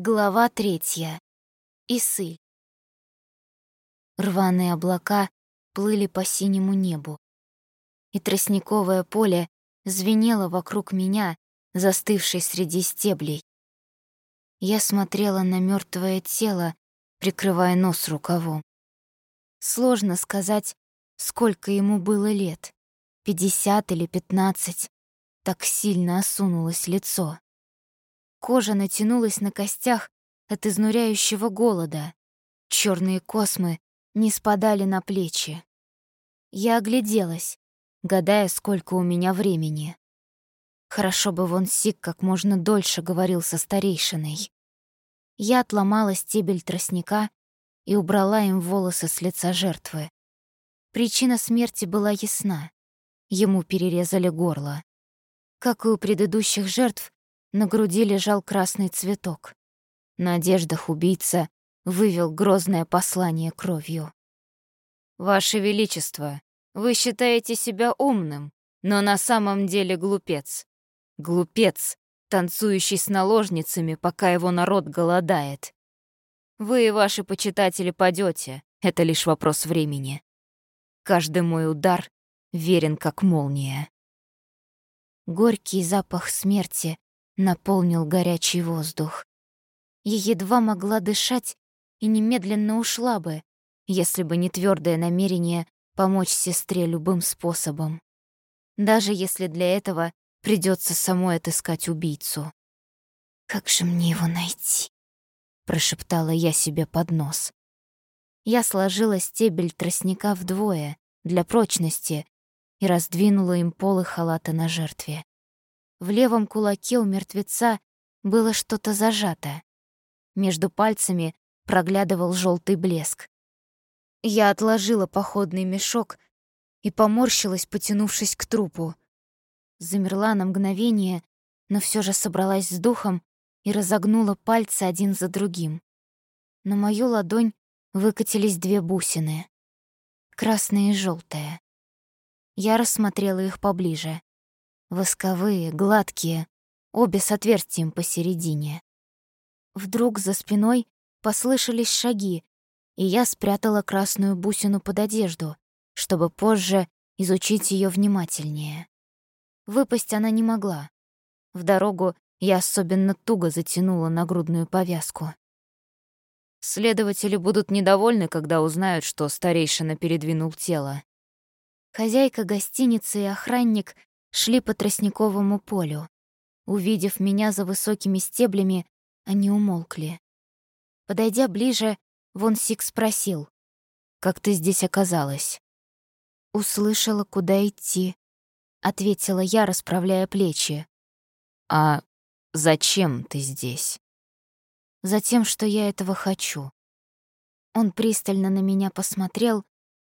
Глава третья. Исыль. Рваные облака плыли по синему небу, и тростниковое поле звенело вокруг меня, застывшей среди стеблей. Я смотрела на мертвое тело, прикрывая нос рукавом. Сложно сказать, сколько ему было лет, пятьдесят или пятнадцать. Так сильно осунулось лицо. Кожа натянулась на костях от изнуряющего голода. Черные космы не спадали на плечи. Я огляделась, гадая, сколько у меня времени. Хорошо бы Вон Сик как можно дольше говорил со старейшиной. Я отломала стебель тростника и убрала им волосы с лица жертвы. Причина смерти была ясна. Ему перерезали горло. Как и у предыдущих жертв, на груди лежал красный цветок. На одеждах убийца вывел грозное послание кровью. «Ваше Величество, вы считаете себя умным, но на самом деле глупец. Глупец, танцующий с наложницами, пока его народ голодает. Вы и ваши почитатели падете, это лишь вопрос времени. Каждый мой удар верен как молния. Горький запах смерти наполнил горячий воздух. Я едва могла дышать и немедленно ушла бы, если бы не твердое намерение помочь сестре любым способом. Даже если для этого придется самой отыскать убийцу. «Как же мне его найти?» — прошептала я себе под нос. Я сложила стебель тростника вдвое для прочности и раздвинула им полы халата на жертве. В левом кулаке у мертвеца было что-то зажато. Между пальцами проглядывал желтый блеск. Я отложила походный мешок и поморщилась, потянувшись к трупу. Замерла на мгновение, но все же собралась с духом и разогнула пальцы один за другим. На мою ладонь выкатились две бусины. Красная и желтая. Я рассмотрела их поближе. Восковые, гладкие, обе с отверстием посередине. Вдруг за спиной послышались шаги, и я спрятала красную бусину под одежду, чтобы позже изучить ее внимательнее. Выпасть она не могла. В дорогу я особенно туго затянула нагрудную повязку. Следователи будут недовольны, когда узнают, что старейшина передвинул тело. Хозяйка гостиницы и охранник шли по тростниковому полю. Увидев меня за высокими стеблями, они умолкли. Подойдя ближе, Вон Сик спросил, «Как ты здесь оказалась?» «Услышала, куда идти», — ответила я, расправляя плечи. «А зачем ты здесь?» «Затем, что я этого хочу». Он пристально на меня посмотрел,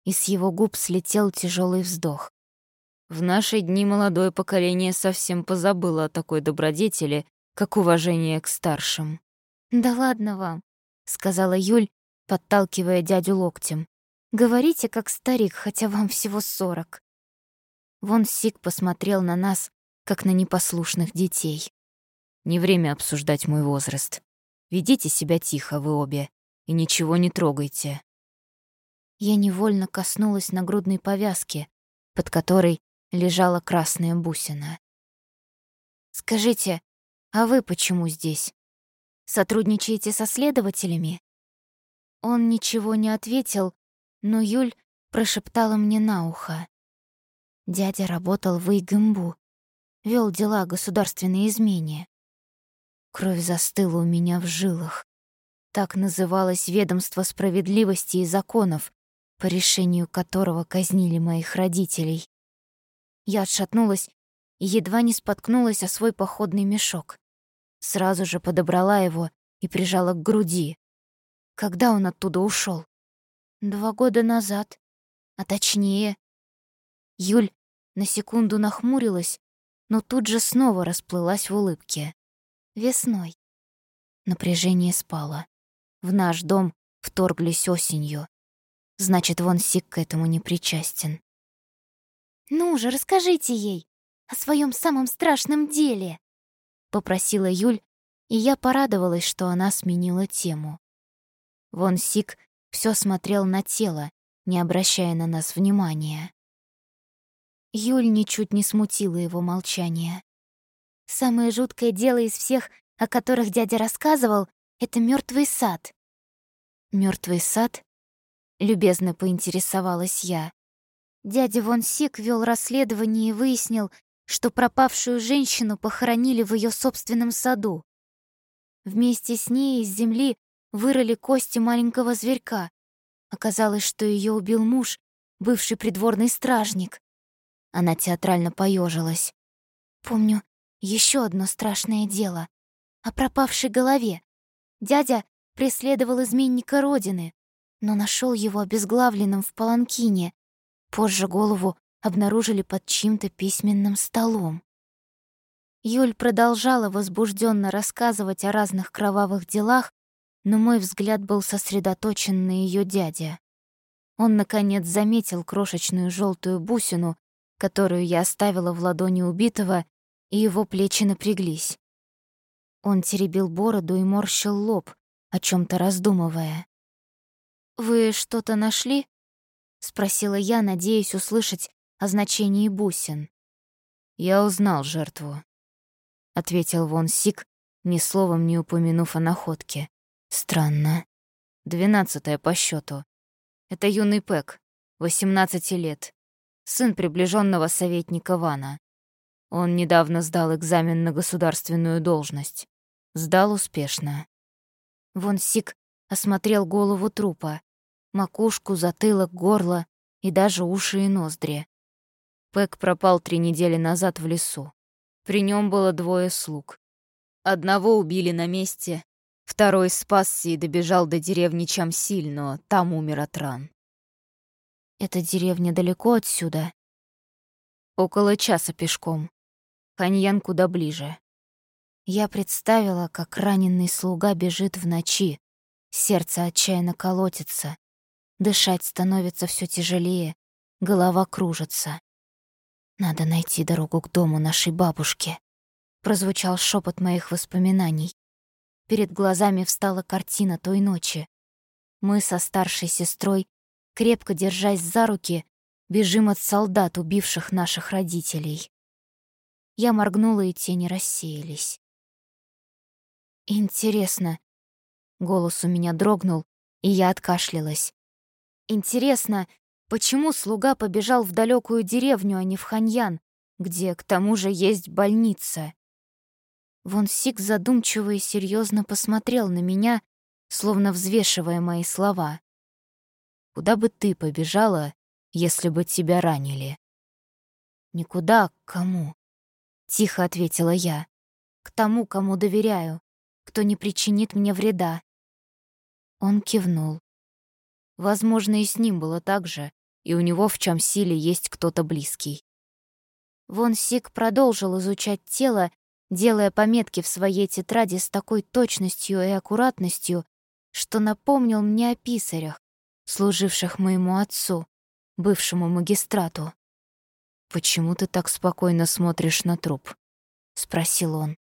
и с его губ слетел тяжелый вздох. В наши дни молодое поколение совсем позабыло о такой добродетели, как уважение к старшим. «Да ладно вам», — сказала Юль, подталкивая дядю локтем. «Говорите, как старик, хотя вам всего сорок». Вон Сик посмотрел на нас, как на непослушных детей. «Не время обсуждать мой возраст. Ведите себя тихо, вы обе, и ничего не трогайте». Я невольно коснулась нагрудной повязки, под которой лежала красная бусина. «Скажите, а вы почему здесь? Сотрудничаете со следователями?» Он ничего не ответил, но Юль прошептала мне на ухо. Дядя работал в Игэмбу, вел дела государственной измене. Кровь застыла у меня в жилах. Так называлось ведомство справедливости и законов, по решению которого казнили моих родителей. Я отшатнулась и едва не споткнулась о свой походный мешок. Сразу же подобрала его и прижала к груди. Когда он оттуда ушел? Два года назад. А точнее... Юль на секунду нахмурилась, но тут же снова расплылась в улыбке. Весной. Напряжение спало. В наш дом вторглись осенью. Значит, вон Сик к этому не причастен. «Ну же, расскажите ей о своем самом страшном деле!» — попросила Юль, И я порадовалась, что она сменила тему. Вон Сик все смотрел на тело, не обращая на нас внимания. Юль ничуть не смутила его молчание. Самое жуткое дело из всех, о которых дядя рассказывал, это мертвый сад. Мертвый сад? Любезно поинтересовалась я. Дядя Вон Сик вел расследование и выяснил, что пропавшую женщину похоронили в ее собственном саду. Вместе с ней из земли вырыли кости маленького зверька. Оказалось, что ее убил муж, бывший придворный стражник. Она театрально поежилась. Помню еще одно страшное дело о пропавшей голове. Дядя преследовал изменника Родины, но нашел его обезглавленным в паланкине. Позже голову обнаружили под чьим-то письменным столом. Юль продолжала возбужденно рассказывать о разных кровавых делах, но мой взгляд был сосредоточен на ее дяде. Он, наконец, заметил крошечную желтую бусину, которую я оставила в ладони убитого, и его плечи напряглись. Он теребил бороду и морщил лоб, о чем то раздумывая. «Вы что-то нашли?» — спросила я, надеясь услышать о значении бусин. «Я узнал жертву», — ответил Вон Сик, ни словом не упомянув о находке. «Странно. Двенадцатая по счету. Это юный Пэк, 18 лет, сын приближенного советника Вана. Он недавно сдал экзамен на государственную должность. Сдал успешно. Вон Сик осмотрел голову трупа, макушку, затылок, горло и даже уши и ноздри. Пэк пропал три недели назад в лесу. При нем было двое слуг. Одного убили на месте, второй спасся и добежал до деревни Чамсиль, но там умер от ран. «Эта деревня далеко отсюда?» «Около часа пешком. Ханьян куда ближе». Я представила, как раненый слуга бежит в ночи, сердце отчаянно колотится, дышать становится все тяжелее, голова кружится. «Надо найти дорогу к дому нашей бабушки», — прозвучал шепот моих воспоминаний. Перед глазами встала картина той ночи. Мы со старшей сестрой, крепко держась за руки, бежим от солдат, убивших наших родителей. Я моргнула, и тени рассеялись. «Интересно...» Голос у меня дрогнул, и я откашлялась. «Интересно, почему слуга побежал в далекую деревню, а не в Ханьян, где, к тому же, есть больница?» Вон Сик задумчиво и серьезно посмотрел на меня, словно взвешивая мои слова. «Куда бы ты побежала, если бы тебя ранили?» «Никуда, к кому?» — тихо ответила я. «К тому, кому доверяю, кто не причинит мне вреда». Он кивнул. Возможно, и с ним было так же, и у него в чем силе есть кто-то близкий. Вон Сик продолжил изучать тело делая пометки в своей тетради с такой точностью и аккуратностью, что напомнил мне о писарях, служивших моему отцу, бывшему магистрату. «Почему ты так спокойно смотришь на труп?» — спросил он.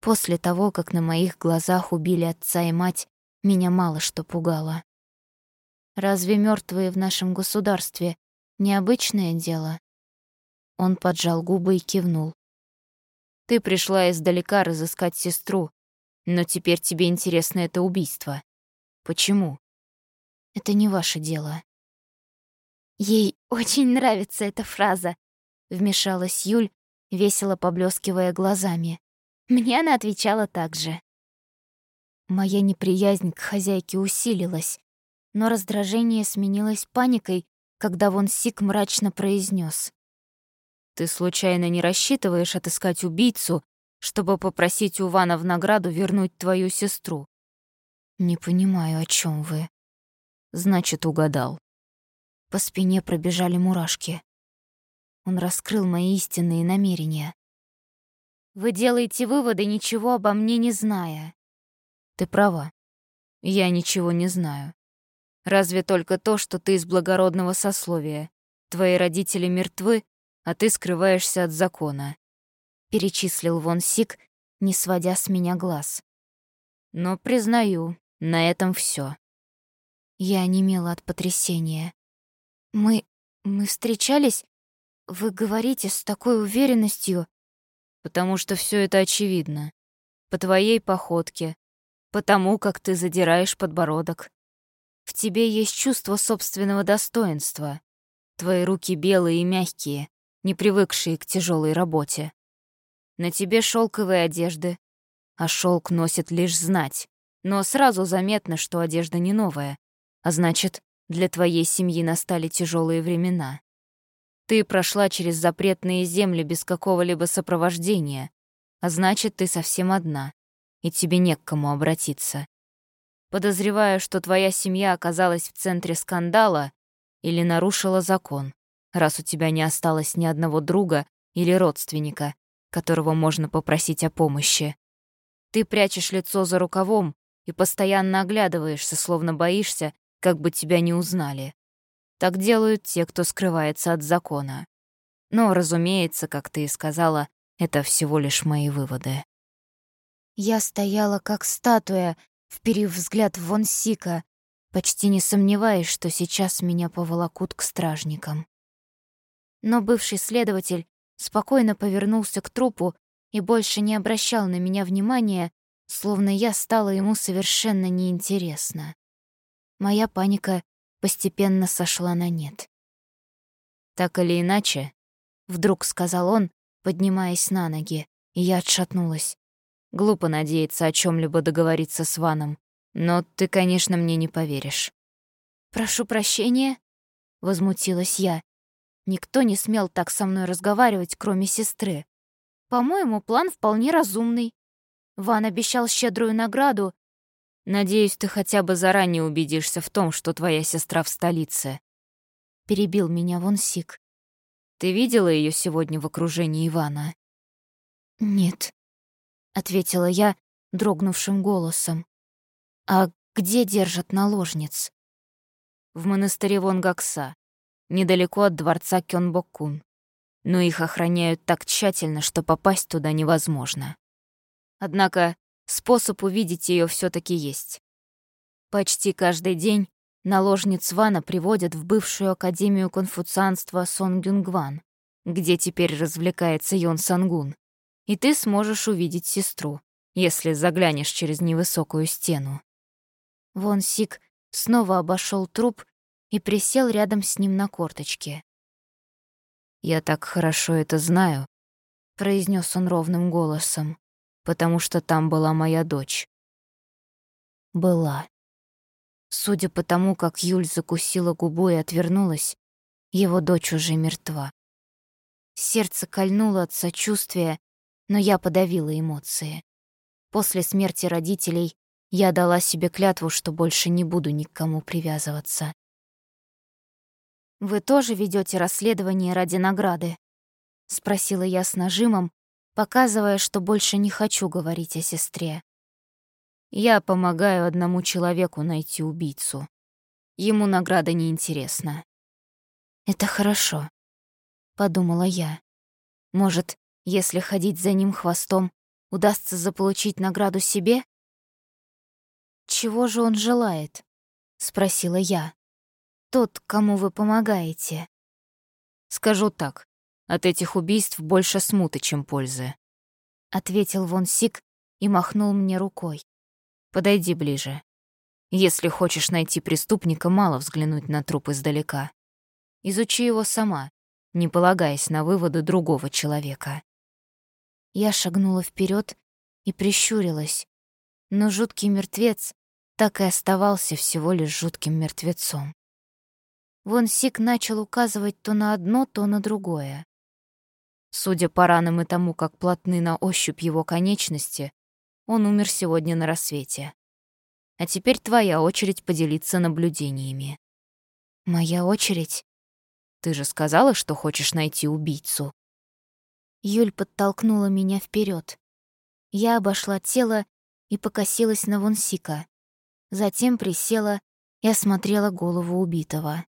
После того, как на моих глазах убили отца и мать, меня мало что пугало. Разве мертвые в нашем государстве необычное дело? Он поджал губы и кивнул. Ты пришла издалека разыскать сестру, но теперь тебе интересно это убийство. Почему? Это не ваше дело. Ей очень нравится эта фраза, вмешалась Юль, весело поблескивая глазами. Мне она отвечала так же. Моя неприязнь к хозяйке усилилась, но раздражение сменилось паникой, когда Вон Сик мрачно произнес: ты случайно не рассчитываешь отыскать убийцу, чтобы попросить у Вана в награду вернуть твою сестру? Не понимаю, о чем вы. Значит, угадал. По спине пробежали мурашки. Он раскрыл мои истинные намерения. Вы делаете выводы, ничего обо мне не зная. Ты права. Я ничего не знаю. Разве только то, что ты из благородного сословия. Твои родители мертвы, а ты скрываешься от закона», — перечислил Вон Сик, не сводя с меня глаз. «Но, признаю, на этом все. Я онемела от потрясения. «Мы... мы встречались? Вы говорите с такой уверенностью?» «Потому что все это очевидно. По твоей походке, по тому, как ты задираешь подбородок. В тебе есть чувство собственного достоинства. Твои руки белые и мягкие, не привыкшие к тяжелой работе. На тебе шелковые одежды, а шелк носит лишь знать. Но сразу заметно, что одежда не новая, а значит, для твоей семьи настали тяжелые времена. Ты прошла через запретные земли без какого-либо сопровождения, а значит, ты совсем одна, и тебе не к кому обратиться. Подозреваю, что твоя семья оказалась в центре скандала или нарушила закон, раз у тебя не осталось ни одного друга или родственника, которого можно попросить о помощи. Ты прячешь лицо за рукавом и постоянно оглядываешься, словно боишься, как бы тебя не узнали. Так делают те, кто скрывается от закона. Но, разумеется, как ты и сказала, это всего лишь мои выводы. Я стояла как статуя, вперив взгляд в Вонсика, почти не сомневаясь, что сейчас меня поволокут к стражникам. Но бывший следователь спокойно повернулся к трупу и больше не обращал на меня внимания, словно я стала ему совершенно неинтересна. Моя паника постепенно сошла на нет. «Так или иначе», — вдруг сказал он, поднимаясь на ноги, и я отшатнулась. Глупо надеяться о чем либо договориться с Ваном, но ты, конечно, мне не поверишь. «Прошу прощения», — возмутилась я. Никто не смел так со мной разговаривать, кроме сестры. По-моему, план вполне разумный. Ван обещал щедрую награду. Надеюсь, ты хотя бы заранее убедишься в том, что твоя сестра в столице. Перебил меня Вон Сик. Ты видела ее сегодня в окружении Ивана? Нет, ответила я дрогнувшим голосом. А где держат наложниц? В монастыре Вонгакса недалеко от дворца Кёнбокун. Но их охраняют так тщательно, что попасть туда невозможно. Однако способ увидеть ее все таки есть. Почти каждый день наложниц Вана приводят в бывшую академию конфуцианства Сонгюнгван, где теперь развлекается Йон Сангун, и ты сможешь увидеть сестру, если заглянешь через невысокую стену. Вон Сик снова обошел труп и присел рядом с ним на корточке. «Я так хорошо это знаю», — произнес он ровным голосом, «потому что там была моя дочь». Была. Судя по тому, как Юль закусила губу и отвернулась, его дочь уже мертва. Сердце кольнуло от сочувствия, но я подавила эмоции. После смерти родителей я дала себе клятву, что больше не буду ни к кому привязываться. «Вы тоже ведете расследование ради награды?» — спросила я с нажимом, показывая, что больше не хочу говорить о сестре. «Я помогаю одному человеку найти убийцу. Ему награда не интересна. «Это хорошо», — подумала я. «Может, если ходить за ним хвостом, удастся заполучить награду себе?» «Чего же он желает?» — спросила я тот, кому вы помогаете?» «Скажу так, от этих убийств больше смуты, чем пользы», — ответил Вон Сик и махнул мне рукой. «Подойди ближе. Если хочешь найти преступника, мало взглянуть на труп издалека. Изучи его сама, не полагаясь на выводы другого человека». Я шагнула вперед и прищурилась, но жуткий мертвец так и оставался всего лишь жутким мертвецом. Вон Сик начал указывать то на одно, то на другое. Судя по ранам и тому, как плотны на ощупь его конечности, он умер сегодня на рассвете. А теперь твоя очередь поделиться наблюдениями. Моя очередь? Ты же сказала, что хочешь найти убийцу. Юль подтолкнула меня вперед. Я обошла тело и покосилась на Вонсика. Затем присела и осмотрела голову убитого.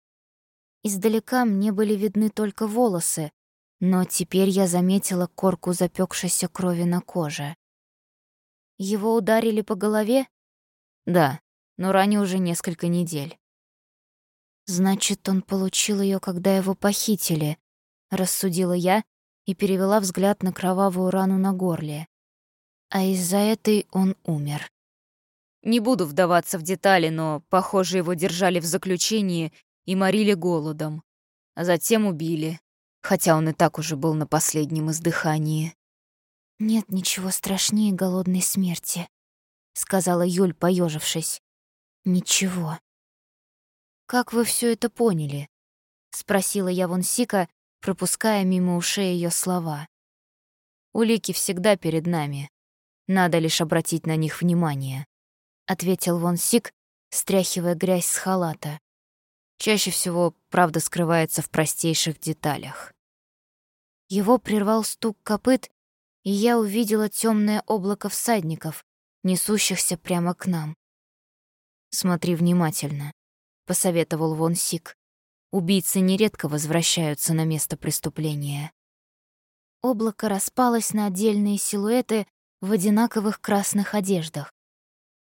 Издалека мне были видны только волосы, но теперь я заметила корку запекшейся крови на коже. Его ударили по голове? Да, но ранее уже несколько недель. Значит, он получил ее, когда его похитили, рассудила я и перевела взгляд на кровавую рану на горле. А из-за этой он умер. Не буду вдаваться в детали, но, похоже, его держали в заключении и морили голодом. А затем убили, хотя он и так уже был на последнем издыхании. «Нет ничего страшнее голодной смерти», — сказала Юль, поежившись. «Ничего». «Как вы все это поняли?» — спросила я Вонсика, пропуская мимо ушей ее слова. «Улики всегда перед нами. Надо лишь обратить на них внимание», — ответил Вонсик, стряхивая грязь с халата. Чаще всего правда скрывается в простейших деталях. Его прервал стук копыт, и я увидела темное облако всадников, несущихся прямо к нам. «Смотри внимательно», — посоветовал Вон Сик. «Убийцы нередко возвращаются на место преступления». Облако распалось на отдельные силуэты в одинаковых красных одеждах.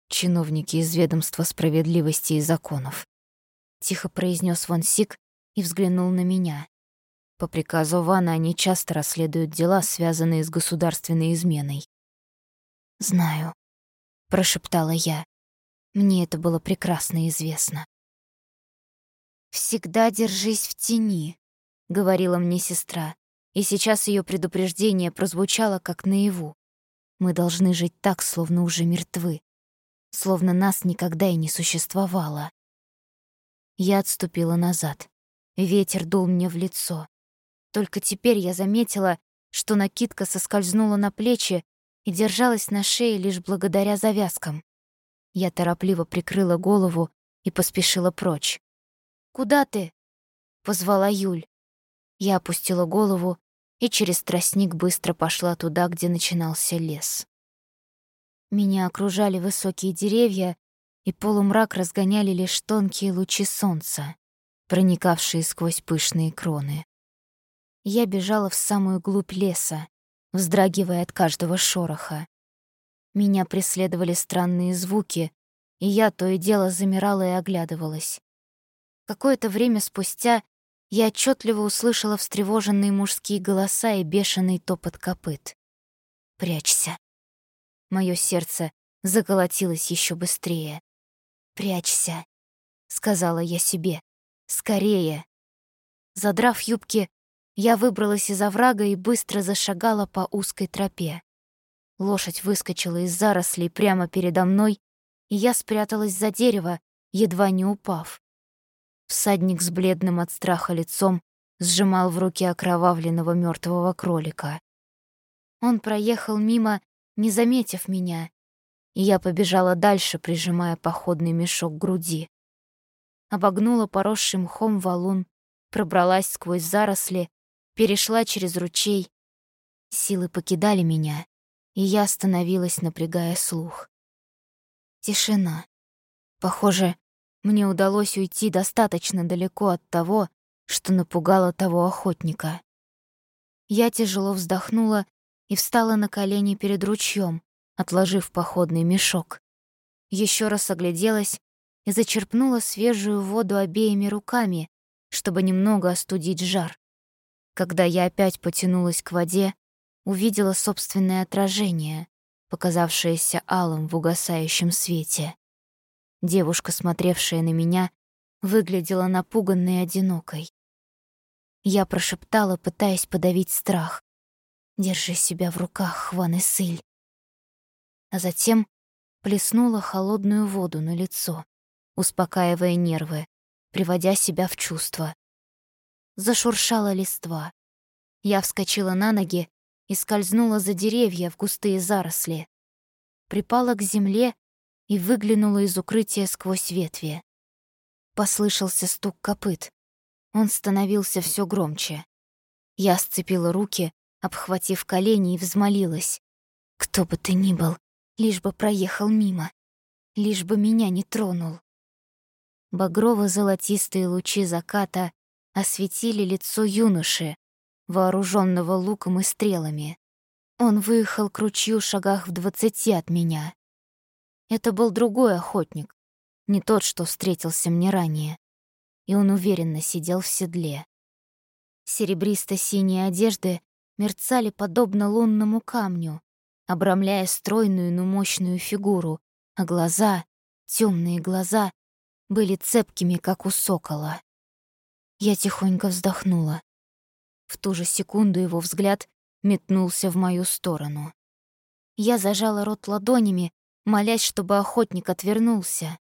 «Чиновники из ведомства справедливости и законов», — тихо произнес Вон Сик и взглянул на меня. По приказу Вана они часто расследуют дела, связанные с государственной изменой. «Знаю», — прошептала я. Мне это было прекрасно известно. «Всегда держись в тени», — говорила мне сестра, и сейчас ее предупреждение прозвучало как наяву. Мы должны жить так, словно уже мертвы, словно нас никогда и не существовало. Я отступила назад. Ветер дул мне в лицо. Только теперь я заметила, что накидка соскользнула на плечи и держалась на шее лишь благодаря завязкам. Я торопливо прикрыла голову и поспешила прочь. «Куда ты?» — позвала Юль. Я опустила голову и через тростник быстро пошла туда, где начинался лес. Меня окружали высокие деревья, и полумрак разгоняли лишь тонкие лучи солнца, проникавшие сквозь пышные кроны. Я бежала в самую глубь леса, вздрагивая от каждого шороха. Меня преследовали странные звуки, и я то и дело замирала и оглядывалась. Какое-то время спустя я отчетливо услышала встревоженные мужские голоса и бешеный топот копыт. «Прячься!» Моё сердце заколотилось еще быстрее. «Прячься!» — сказала я себе. «Скорее!» Задрав юбки, я выбралась из оврага и быстро зашагала по узкой тропе. Лошадь выскочила из зарослей прямо передо мной, и я спряталась за дерево, едва не упав. Всадник с бледным от страха лицом сжимал в руке окровавленного мертвого кролика. Он проехал мимо, не заметив меня, и я побежала дальше, прижимая походный мешок к груди. Обогнула поросший мхом валун, пробралась сквозь заросли перешла через ручей. Силы покидали меня, и я остановилась, напрягая слух. Тишина. Похоже, мне удалось уйти достаточно далеко от того, что напугало того охотника. Я тяжело вздохнула и встала на колени перед ручьем, отложив походный мешок. Еще раз огляделась и зачерпнула свежую воду обеими руками, чтобы немного остудить жар. Когда я опять потянулась к воде, увидела собственное отражение, показавшееся алым в угасающем свете. Девушка, смотревшая на меня, выглядела напуганной и одинокой. Я прошептала, пытаясь подавить страх. «Держи себя в руках, Хван и Сыль». А затем плеснула холодную воду на лицо, успокаивая нервы, приводя себя в чувство зашуршала листва. Я вскочила на ноги и скользнула за деревья в густые заросли. Припала к земле и выглянула из укрытия сквозь ветви. Послышался стук копыт. Он становился все громче. Я сцепила руки, обхватив колени и взмолилась. Кто бы ты ни был, лишь бы проехал мимо, лишь бы меня не тронул. Багрово-золотистые лучи заката осветили лицо юноши, вооруженного луком и стрелами. Он выехал к ручью шагах в двадцати от меня. Это был другой охотник, не тот, что встретился мне ранее. И он уверенно сидел в седле. Серебристо-синие одежды мерцали подобно лунному камню, обрамляя стройную, но мощную фигуру, а глаза, темные глаза, были цепкими, как у сокола. Я тихонько вздохнула. В ту же секунду его взгляд метнулся в мою сторону. Я зажала рот ладонями, молясь, чтобы охотник отвернулся.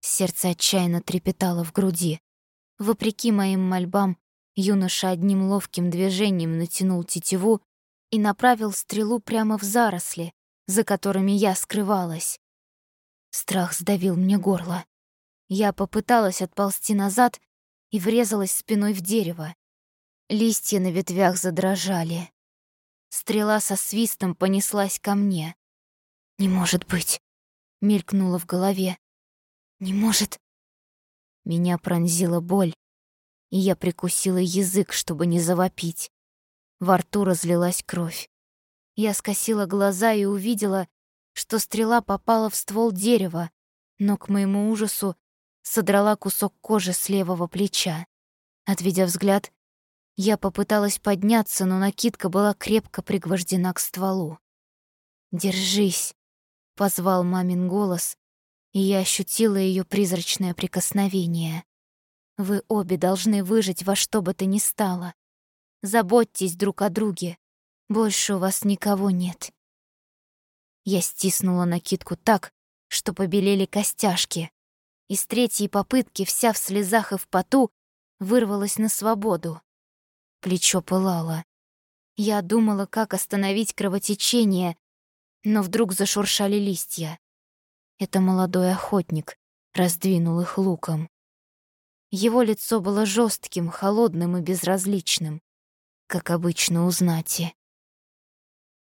Сердце отчаянно трепетало в груди. Вопреки моим мольбам, юноша одним ловким движением натянул тетиву и направил стрелу прямо в заросли, за которыми я скрывалась. Страх сдавил мне горло. Я попыталась отползти назад и врезалась спиной в дерево. Листья на ветвях задрожали. Стрела со свистом понеслась ко мне. «Не может быть!» — мелькнуло в голове. «Не может!» Меня пронзила боль, и я прикусила язык, чтобы не завопить. Во рту разлилась кровь. Я скосила глаза и увидела, что стрела попала в ствол дерева, но, к моему ужасу, содрала кусок кожи с левого плеча. Отведя взгляд, я попыталась подняться, но накидка была крепко пригвождена к стволу. «Держись!» — позвал мамин голос, и я ощутила ее призрачное прикосновение. «Вы обе должны выжить во что бы то ни стало. Заботьтесь друг о друге. Больше у вас никого нет. Я стиснула накидку так, что побелели костяшки. И с третьей попытки, вся в слезах и в поту, вырвалась на свободу. Плечо пылало. Я думала, как остановить кровотечение, но вдруг зашуршали листья. Это молодой охотник раздвинул их луком. Его лицо было жестким, холодным и безразличным как обычно у знати.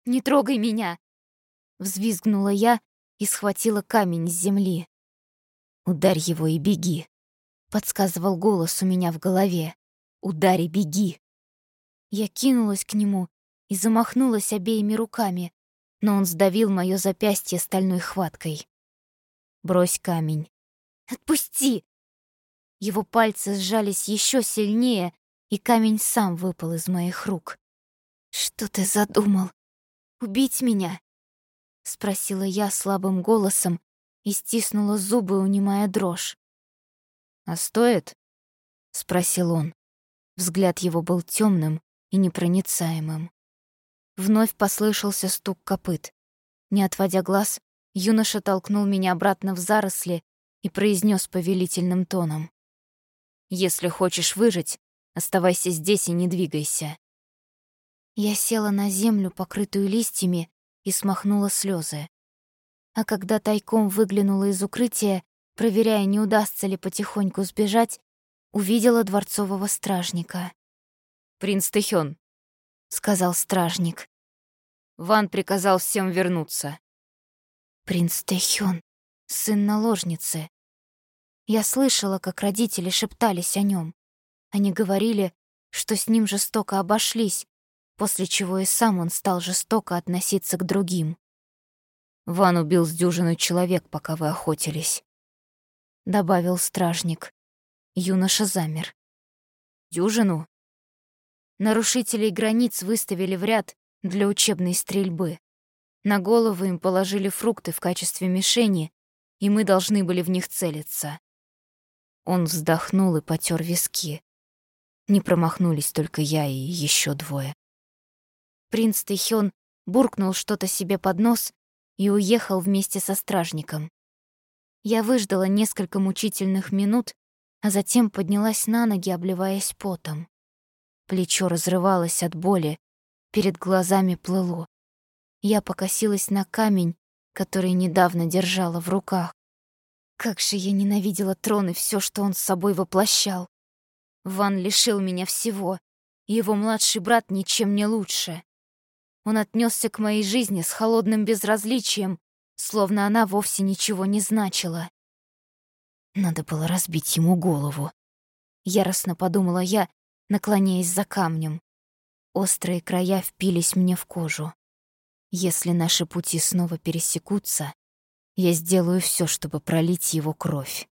«Не трогай меня!» — взвизгнула я и схватила камень с земли. «Ударь его и беги», — подсказывал голос у меня в голове. «Ударь и беги!» Я кинулась к нему и замахнулась обеими руками, но он сдавил моё запястье стальной хваткой. «Брось камень». «Отпусти!» Его пальцы сжались еще сильнее, и камень сам выпал из моих рук. «Что ты задумал? Убить меня?» — спросила я слабым голосом и стиснула зубы, унимая дрожь. «А стоит?» — спросил он. Взгляд его был темным и непроницаемым. Вновь послышался стук копыт. Не отводя глаз, юноша толкнул меня обратно в заросли и произнес повелительным тоном. «Если хочешь выжить, Оставайся здесь и не двигайся». Я села на землю, покрытую листьями, и смахнула слезы. А когда тайком выглянула из укрытия, проверяя, не удастся ли потихоньку сбежать, увидела дворцового стражника. «Принц Тэхён», — сказал стражник. «Ван приказал всем вернуться». «Принц Тэхён, сын наложницы». Я слышала, как родители шептались о нем. Они говорили, что с ним жестоко обошлись, после чего и сам он стал жестоко относиться к другим. «Ван убил с дюжину человек, пока вы охотились», — добавил стражник. Юноша замер. «Дюжину?» Нарушителей границ выставили в ряд для учебной стрельбы. На голову им положили фрукты в качестве мишени, и мы должны были в них целиться. Он вздохнул и потер виски. Не промахнулись только я и еще двое. Принц Тэхён буркнул что-то себе под нос и уехал вместе со стражником. Я выждала несколько мучительных минут, а затем поднялась на ноги, обливаясь потом. Плечо разрывалось от боли, перед глазами плыло. Я покосилась на камень, который недавно держала в руках. Как же я ненавидела трон и все, что он с собой воплощал. Ван лишил меня всего, его младший брат ничем не лучше. Он отнесся к моей жизни с холодным безразличием, словно она вовсе ничего не значила. Надо было разбить ему голову. Яростно подумала я, наклоняясь за камнем. Острые края впились мне в кожу. Если наши пути снова пересекутся, я сделаю все, чтобы пролить его кровь.